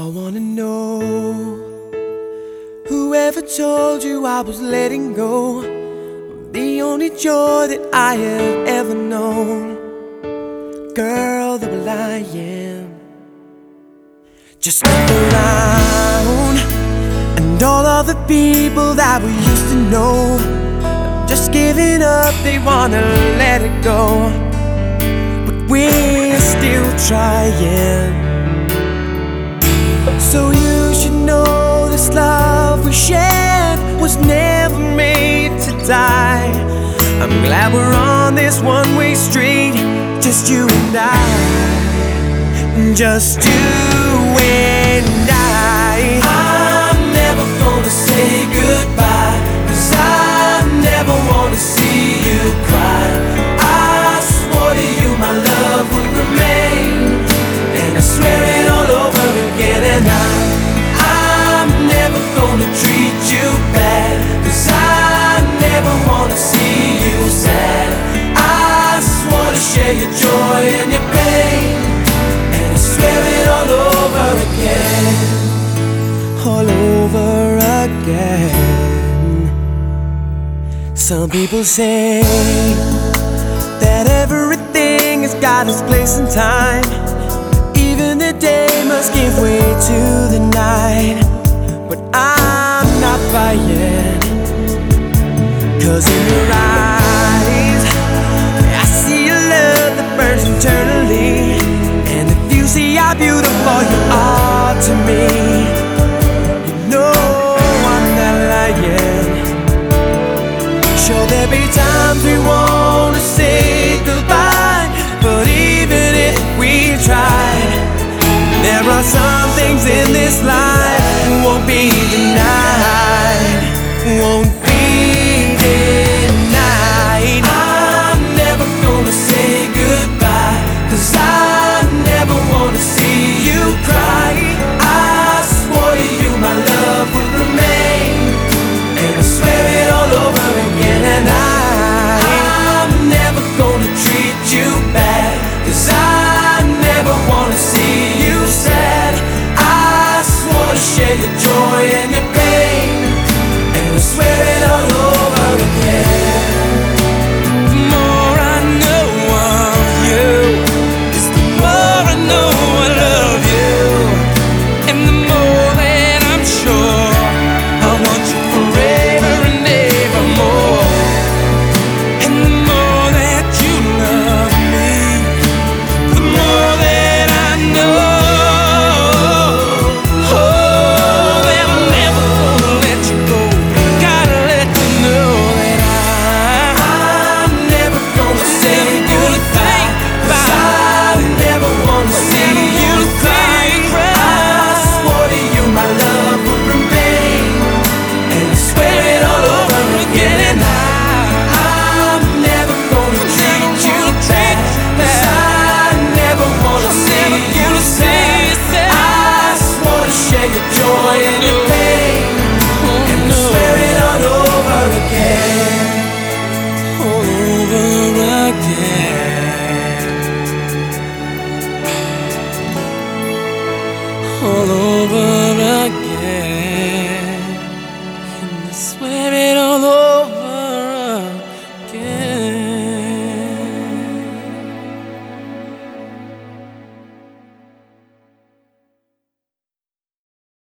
I wanna know. Whoever told you I was letting go The only joy that I have ever known. Girl, the I am Just look around And all of the people that we used to know Just giving up, they wanna let it go. But we're still trying so you should know this love we shared was never made to die. I'm glad we're on this one way street, just you and I. Just you and I. joy and your pain, and I swear it all over again, all over again. Some people say that everything has got its place and time. Even the day must give way to the night. But I'm not buying. Cause in your eyes, how beautiful you are to me, you know I'm not lying. Sure, there'll be times we wanna say goodbye, but even if we try, there are some things in this life boy